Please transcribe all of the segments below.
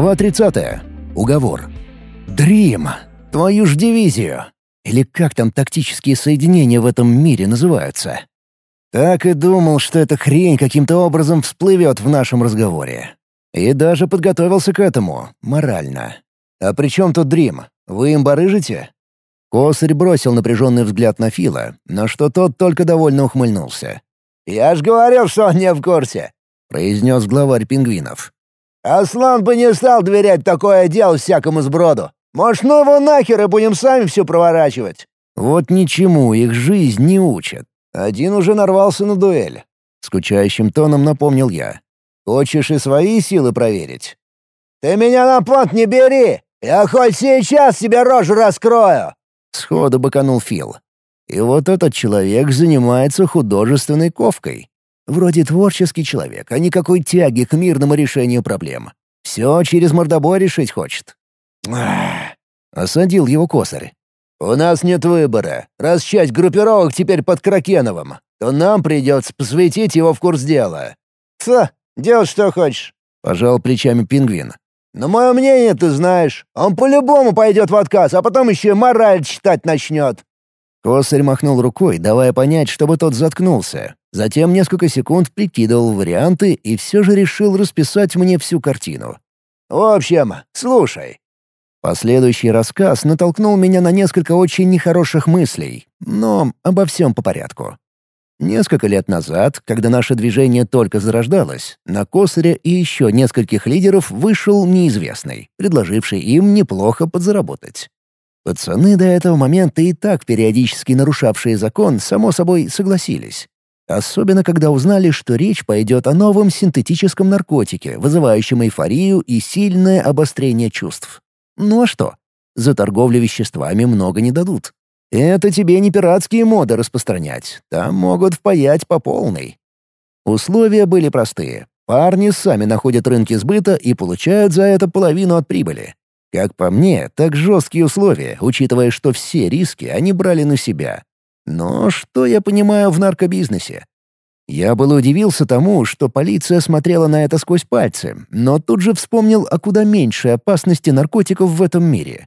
Глава 30. Уговор. Дрим! Твою ж дивизию! Или как там тактические соединения в этом мире называются? Так и думал, что эта хрень каким-то образом всплывет в нашем разговоре. И даже подготовился к этому, морально. А при чем тут Дрим? Вы им барыжите? Косарь бросил напряженный взгляд на Фила, на что тот только довольно ухмыльнулся. «Я ж говорил, что он не в курсе», — произнес главарь пингвинов. «Аслан бы не стал доверять такое дело всякому сброду. Может, ну его нахер и будем сами все проворачивать?» Вот ничему их жизнь не учит. Один уже нарвался на дуэль. Скучающим тоном напомнил я. «Хочешь и свои силы проверить?» «Ты меня на понт не бери! Я хоть сейчас себе рожу раскрою!» Сходу быканул Фил. И вот этот человек занимается художественной ковкой. Вроде творческий человек, а никакой тяги к мирному решению проблем. Все через мордобой решить хочет. Осадил его косарь. «У нас нет выбора. Раз часть группировок теперь под Кракеновым, то нам придется посвятить его в курс дела». «Фу, делай что хочешь», — пожал плечами пингвин. «Но мое мнение ты знаешь. Он по-любому пойдет в отказ, а потом еще мораль читать начнет». Косарь махнул рукой, давая понять, чтобы тот заткнулся. Затем несколько секунд прикидывал варианты и все же решил расписать мне всю картину. «В общем, слушай, Последующий рассказ натолкнул меня на несколько очень нехороших мыслей, но обо всем по порядку. Несколько лет назад, когда наше движение только зарождалось, на Косаря и еще нескольких лидеров вышел неизвестный, предложивший им неплохо подзаработать. Пацаны до этого момента и так периодически нарушавшие закон, само собой, согласились. Особенно, когда узнали, что речь пойдет о новом синтетическом наркотике, вызывающем эйфорию и сильное обострение чувств. Ну а что? За торговлю веществами много не дадут. Это тебе не пиратские моды распространять. Там могут впаять по полной. Условия были простые. Парни сами находят рынки сбыта и получают за это половину от прибыли. Как по мне, так жесткие условия, учитывая, что все риски они брали на себя. Но что я понимаю в наркобизнесе? Я был удивился тому, что полиция смотрела на это сквозь пальцы, но тут же вспомнил о куда меньшей опасности наркотиков в этом мире.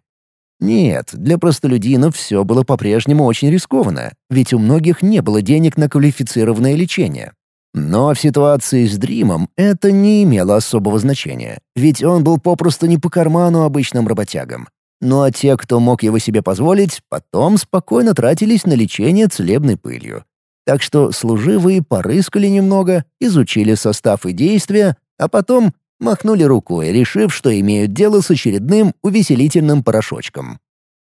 Нет, для простолюдинов все было по-прежнему очень рискованно, ведь у многих не было денег на квалифицированное лечение. Но в ситуации с Дримом это не имело особого значения, ведь он был попросту не по карману обычным работягам. Ну а те, кто мог его себе позволить, потом спокойно тратились на лечение целебной пылью. Так что служивые порыскали немного, изучили состав и действия, а потом махнули рукой, решив, что имеют дело с очередным увеселительным порошочком.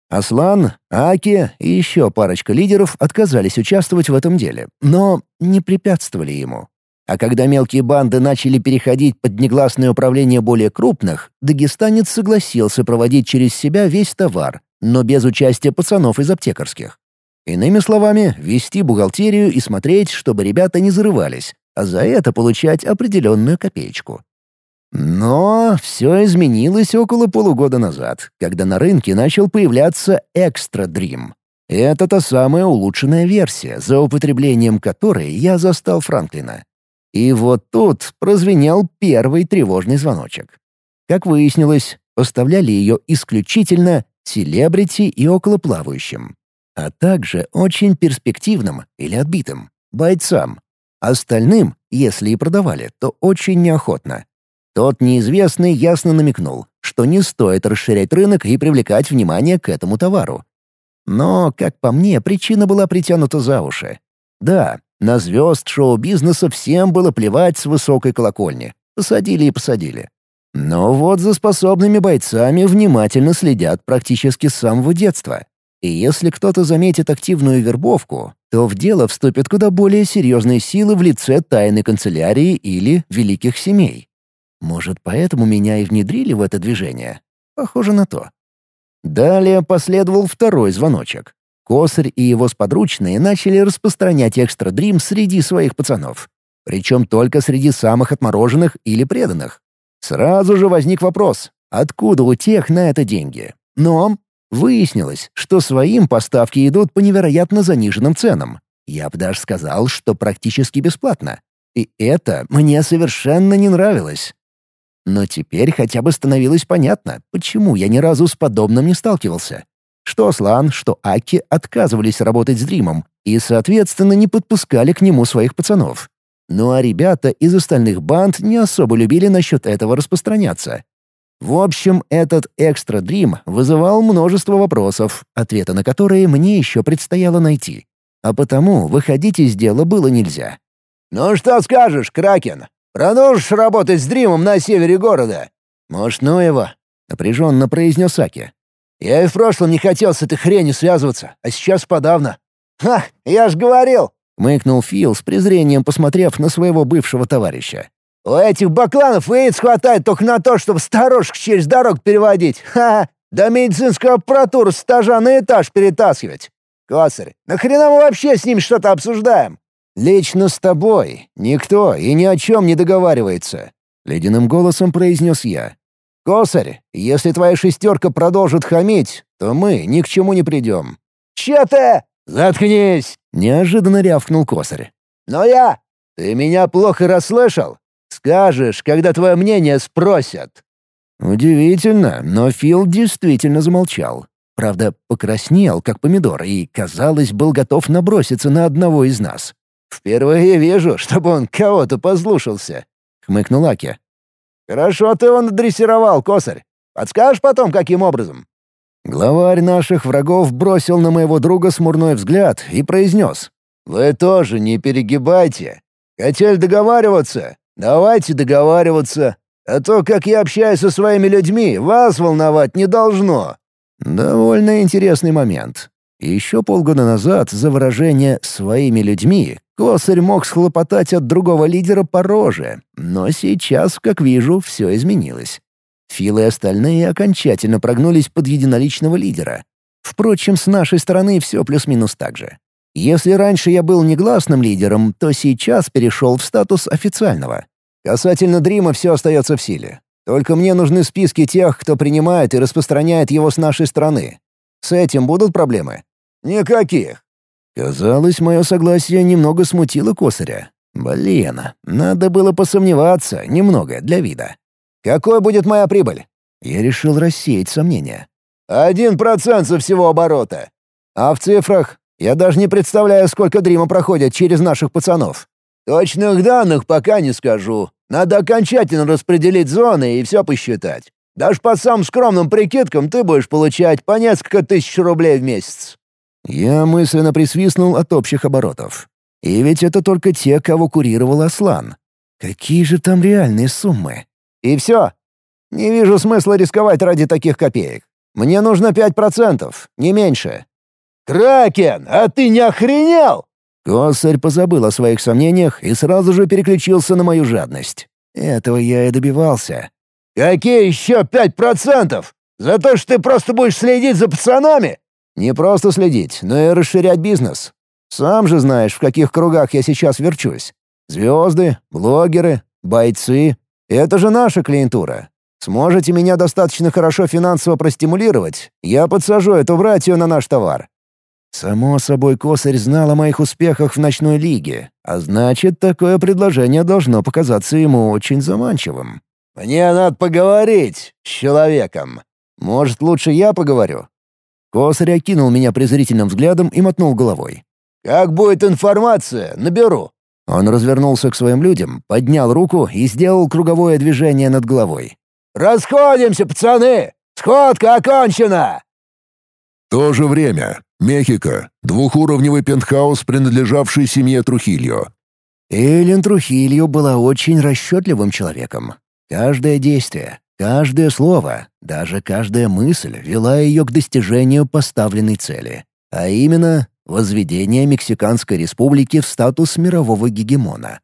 Аслан, Аки и еще парочка лидеров отказались участвовать в этом деле, но не препятствовали ему. А когда мелкие банды начали переходить под негласное управление более крупных, дагестанец согласился проводить через себя весь товар, но без участия пацанов из аптекарских. Иными словами, вести бухгалтерию и смотреть, чтобы ребята не зарывались, а за это получать определенную копеечку. Но все изменилось около полугода назад, когда на рынке начал появляться Extra Dream. Это та самая улучшенная версия, за употреблением которой я застал Франклина. И вот тут прозвенел первый тревожный звоночек. Как выяснилось, поставляли ее исключительно селебрити и околоплавающим а также очень перспективным или отбитым бойцам. Остальным, если и продавали, то очень неохотно. Тот неизвестный ясно намекнул, что не стоит расширять рынок и привлекать внимание к этому товару. Но, как по мне, причина была притянута за уши. Да, на звезд шоу-бизнеса всем было плевать с высокой колокольни. Посадили и посадили. Но вот за способными бойцами внимательно следят практически с самого детства. И если кто-то заметит активную вербовку, то в дело вступят куда более серьезные силы в лице тайной канцелярии или великих семей. Может, поэтому меня и внедрили в это движение? Похоже на то. Далее последовал второй звоночек. Косарь и его сподручные начали распространять экстра дрим среди своих пацанов. Причем только среди самых отмороженных или преданных. Сразу же возник вопрос, откуда у тех на это деньги? Но Выяснилось, что своим поставки идут по невероятно заниженным ценам. Я бы даже сказал, что практически бесплатно. И это мне совершенно не нравилось. Но теперь хотя бы становилось понятно, почему я ни разу с подобным не сталкивался. Что Аслан, что Аки отказывались работать с Дримом и, соответственно, не подпускали к нему своих пацанов. Ну а ребята из остальных банд не особо любили насчет этого распространяться. В общем, этот экстра Дрим вызывал множество вопросов, ответы на которые мне еще предстояло найти. А потому выходить из дела было нельзя. «Ну что скажешь, Кракен? Продолжишь работать с Дримом на севере города?» «Может, ну его?» — напряженно произнес Аки. «Я и в прошлом не хотел с этой хренью связываться, а сейчас подавно». «Ха, я ж говорил!» — мыкнул Фил с презрением, посмотрев на своего бывшего товарища. «У этих бакланов яиц хватает только на то, чтобы старушек через дорог переводить. Ха-ха! Да медицинскую аппаратуру с этажа на этаж перетаскивать. Косарь, нахрена мы вообще с ним что-то обсуждаем? «Лично с тобой никто и ни о чем не договаривается», — ледяным голосом произнес я. «Косарь, если твоя шестерка продолжит хамить, то мы ни к чему не придем». «Че ты?» «Заткнись!» — неожиданно рявкнул Косарь. «Но я...» «Ты меня плохо расслышал? Скажешь, когда твое мнение спросят». Удивительно, но Фил действительно замолчал. Правда, покраснел, как помидор, и, казалось, был готов наброситься на одного из нас. «Впервые вижу, чтобы он кого-то послушался», — хмыкнул Аки. «Хорошо ты он дрессировал, косарь. Подскажешь потом, каким образом?» Главарь наших врагов бросил на моего друга смурной взгляд и произнес. «Вы тоже не перегибайте. Хотели договариваться? Давайте договариваться. А то, как я общаюсь со своими людьми, вас волновать не должно». Довольно интересный момент. Еще полгода назад за выражение «своими людьми» Косарь мог схлопотать от другого лидера по роже, но сейчас, как вижу, все изменилось. Фил и остальные окончательно прогнулись под единоличного лидера. Впрочем, с нашей стороны все плюс-минус так же. Если раньше я был негласным лидером, то сейчас перешел в статус официального. Касательно Дрима все остается в силе. Только мне нужны списки тех, кто принимает и распространяет его с нашей стороны. С этим будут проблемы? Никаких. Казалось, мое согласие немного смутило косаря. Блин, надо было посомневаться, немного, для вида. «Какой будет моя прибыль?» Я решил рассеять сомнения. «Один процент со всего оборота». «А в цифрах? Я даже не представляю, сколько дрима проходит через наших пацанов». «Точных данных пока не скажу. Надо окончательно распределить зоны и все посчитать. Даже по самым скромным прикидкам ты будешь получать по несколько тысяч рублей в месяц». Я мысленно присвистнул от общих оборотов. И ведь это только те, кого курировал Аслан. Какие же там реальные суммы? И все. Не вижу смысла рисковать ради таких копеек. Мне нужно пять процентов, не меньше. «Кракен, а ты не охренел?» Косарь позабыл о своих сомнениях и сразу же переключился на мою жадность. Этого я и добивался. «Какие еще пять процентов? За то, что ты просто будешь следить за пацанами? Не просто следить, но и расширять бизнес. Сам же знаешь, в каких кругах я сейчас верчусь. Звезды, блогеры, бойцы — это же наша клиентура. Сможете меня достаточно хорошо финансово простимулировать, я подсажу эту братью на наш товар. Само собой, Косарь знал о моих успехах в ночной лиге, а значит, такое предложение должно показаться ему очень заманчивым. «Мне надо поговорить с человеком. Может, лучше я поговорю?» Косарь окинул меня презрительным взглядом и мотнул головой. «Как будет информация, наберу». Он развернулся к своим людям, поднял руку и сделал круговое движение над головой. «Расходимся, пацаны! Сходка окончена!» То же время. Мехико. Двухуровневый пентхаус, принадлежавший семье Трухильо. Эллен Трухильо была очень расчетливым человеком. Каждое действие, Каждое слово, даже каждая мысль вела ее к достижению поставленной цели, а именно возведение Мексиканской республики в статус мирового гегемона.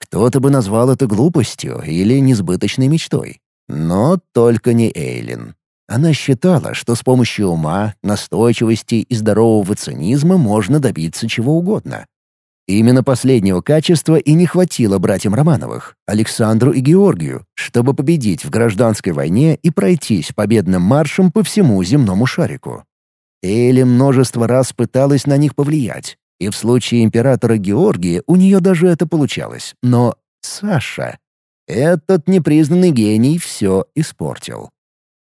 Кто-то бы назвал это глупостью или несбыточной мечтой. Но только не Эйлин. Она считала, что с помощью ума, настойчивости и здорового цинизма можно добиться чего угодно. Именно последнего качества и не хватило братьям Романовых, Александру и Георгию, чтобы победить в гражданской войне и пройтись победным маршем по всему земному шарику. Эли множество раз пыталась на них повлиять, и в случае императора Георгия у нее даже это получалось. Но Саша... Этот непризнанный гений все испортил.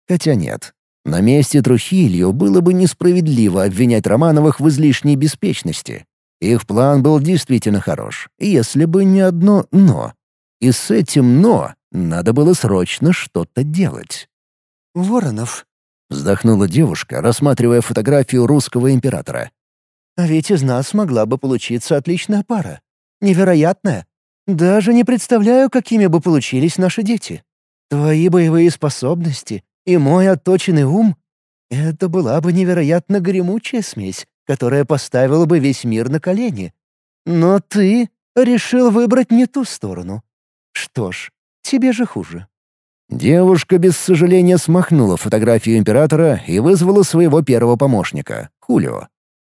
Хотя нет, на месте Трухилью было бы несправедливо обвинять Романовых в излишней беспечности. Их план был действительно хорош, если бы не одно «но». И с этим «но» надо было срочно что-то делать. «Воронов», — вздохнула девушка, рассматривая фотографию русского императора. «А ведь из нас могла бы получиться отличная пара. Невероятная. Даже не представляю, какими бы получились наши дети. Твои боевые способности и мой отточенный ум — это была бы невероятно гремучая смесь, которая поставила бы весь мир на колени. Но ты решил выбрать не ту сторону. Что ж, тебе же хуже». Девушка без сожаления смахнула фотографию императора и вызвала своего первого помощника, Хулио.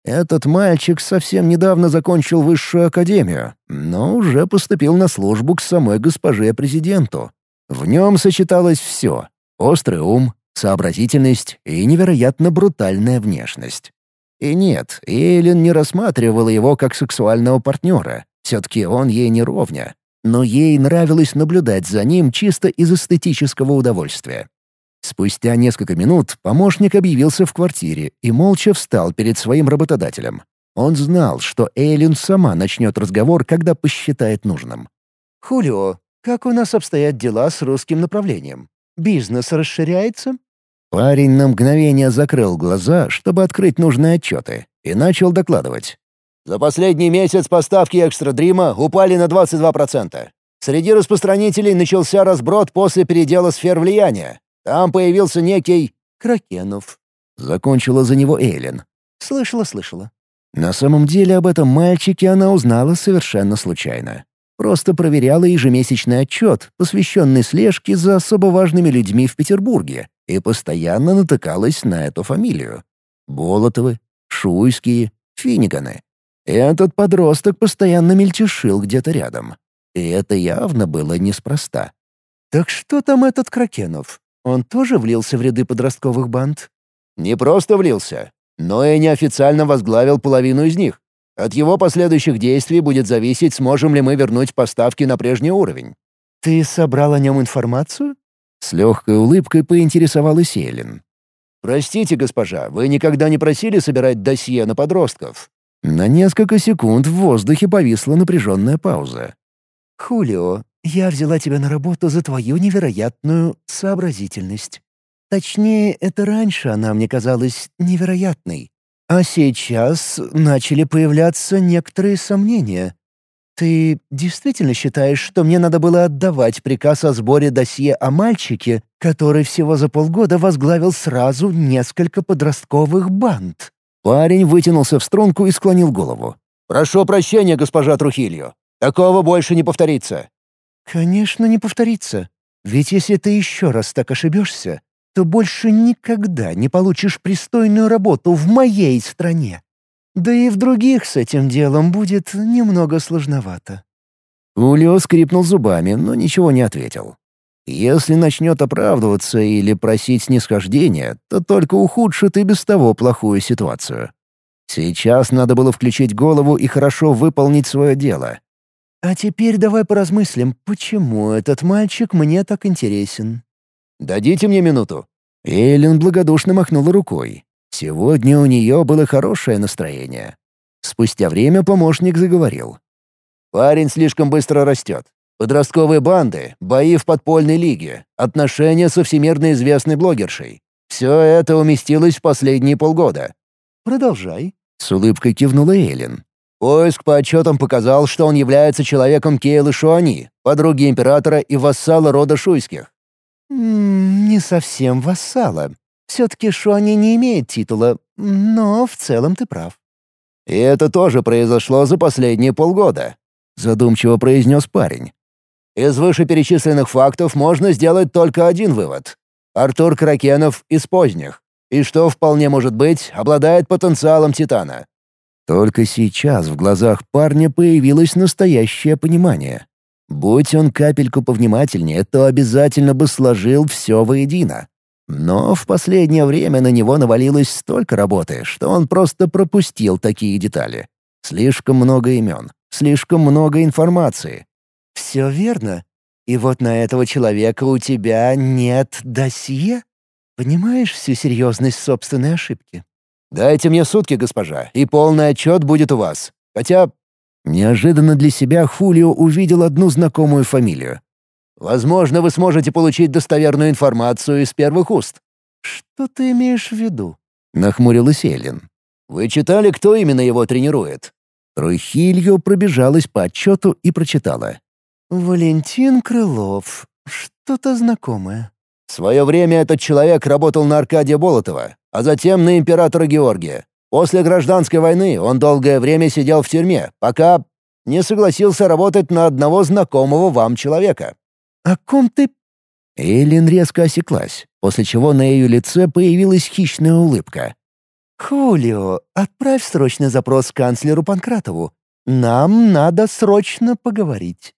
Этот мальчик совсем недавно закончил высшую академию, но уже поступил на службу к самой госпоже президенту. В нем сочеталось все — острый ум, сообразительность и невероятно брутальная внешность. И нет, Эйлин не рассматривала его как сексуального партнера, все-таки он ей не ровня. Но ей нравилось наблюдать за ним чисто из эстетического удовольствия. Спустя несколько минут помощник объявился в квартире и молча встал перед своим работодателем. Он знал, что Эйлин сама начнет разговор, когда посчитает нужным. «Хулио, как у нас обстоят дела с русским направлением? Бизнес расширяется?» Парень на мгновение закрыл глаза, чтобы открыть нужные отчеты, и начал докладывать. «За последний месяц поставки экстра-дрима упали на 22%. Среди распространителей начался разброд после передела сфер влияния. Там появился некий Кракенов. Закончила за него Эйлин. Слышала, слышала. На самом деле об этом мальчике она узнала совершенно случайно. Просто проверяла ежемесячный отчет, посвященный слежке за особо важными людьми в Петербурге, и постоянно натыкалась на эту фамилию. Болотовы, Шуйские, Финиганы. Этот подросток постоянно мельтешил где-то рядом. И это явно было неспроста. «Так что там этот Кракенов? Он тоже влился в ряды подростковых банд? Не просто влился, но и неофициально возглавил половину из них. От его последующих действий будет зависеть, сможем ли мы вернуть поставки на прежний уровень. Ты собрал о нем информацию? С легкой улыбкой поинтересовалась Эллен. «Простите, госпожа, вы никогда не просили собирать досье на подростков?» На несколько секунд в воздухе повисла напряженная пауза. «Хулио, я взяла тебя на работу за твою невероятную сообразительность. Точнее, это раньше она мне казалась невероятной. А сейчас начали появляться некоторые сомнения. Ты действительно считаешь, что мне надо было отдавать приказ о сборе досье о мальчике, который всего за полгода возглавил сразу несколько подростковых банд?» Парень вытянулся в струнку и склонил голову. «Прошу прощения, госпожа Трухилью. Такого больше не повторится. «Конечно, не повторится. Ведь если ты еще раз так ошибешься, то больше никогда не получишь пристойную работу в моей стране. Да и в других с этим делом будет немного сложновато». Улио скрипнул зубами, но ничего не ответил. Если начнет оправдываться или просить снисхождения, то только ухудшит и без того плохую ситуацию. Сейчас надо было включить голову и хорошо выполнить свое дело. А теперь давай поразмыслим, почему этот мальчик мне так интересен. «Дадите мне минуту». Эллен благодушно махнула рукой. Сегодня у нее было хорошее настроение. Спустя время помощник заговорил. «Парень слишком быстро растет. Подростковые банды, бои в подпольной лиге, отношения со всемирно известной блогершей. Все это уместилось в последние полгода». «Продолжай», — с улыбкой кивнула Эллен. Поиск по отчетам показал, что он является человеком Кейлы Шуани, подруги императора и вассала рода Шуйских. «М не совсем вассала. Все-таки Шуани не имеет титула, но в целом ты прав». «И это тоже произошло за последние полгода», — задумчиво произнес парень. «Из вышеперечисленных фактов можно сделать только один вывод. Артур Кракенов из поздних, и что вполне может быть, обладает потенциалом Титана. Только сейчас в глазах парня появилось настоящее понимание. Будь он капельку повнимательнее, то обязательно бы сложил все воедино. Но в последнее время на него навалилось столько работы, что он просто пропустил такие детали. Слишком много имен, слишком много информации. «Все верно. И вот на этого человека у тебя нет досье? Понимаешь всю серьезность собственной ошибки? Дайте мне сутки, госпожа, и полный отчет будет у вас. Хотя Неожиданно для себя Хулио увидел одну знакомую фамилию. «Возможно, вы сможете получить достоверную информацию из первых уст». «Что ты имеешь в виду?» — нахмурилась Эллин. «Вы читали, кто именно его тренирует?» Трухильо пробежалась по отчету и прочитала. «Валентин Крылов. Что-то знакомое». В свое время этот человек работал на Аркадия Болотова, а затем на императора Георгия. После гражданской войны он долгое время сидел в тюрьме, пока не согласился работать на одного знакомого вам человека». «О ком ты...» Эйлин резко осеклась, после чего на ее лице появилась хищная улыбка. «Хулио, отправь срочный запрос канцлеру Панкратову. Нам надо срочно поговорить».